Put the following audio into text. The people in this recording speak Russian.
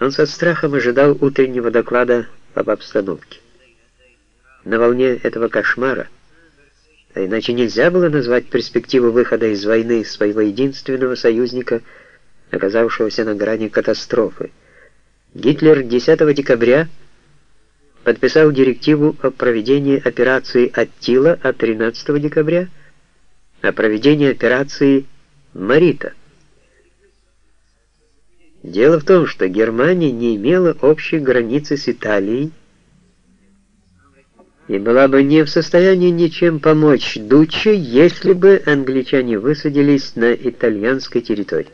Он со страхом ожидал утреннего доклада об обстановке. На волне этого кошмара, а иначе нельзя было назвать перспективу выхода из войны своего единственного союзника, оказавшегося на грани катастрофы. Гитлер 10 декабря подписал директиву о проведении операции «Аттила», а 13 декабря о проведении операции «Марита». Дело в том, что Германия не имела общей границы с Италией и была бы не в состоянии ничем помочь Дуччи, если бы англичане высадились на итальянской территории.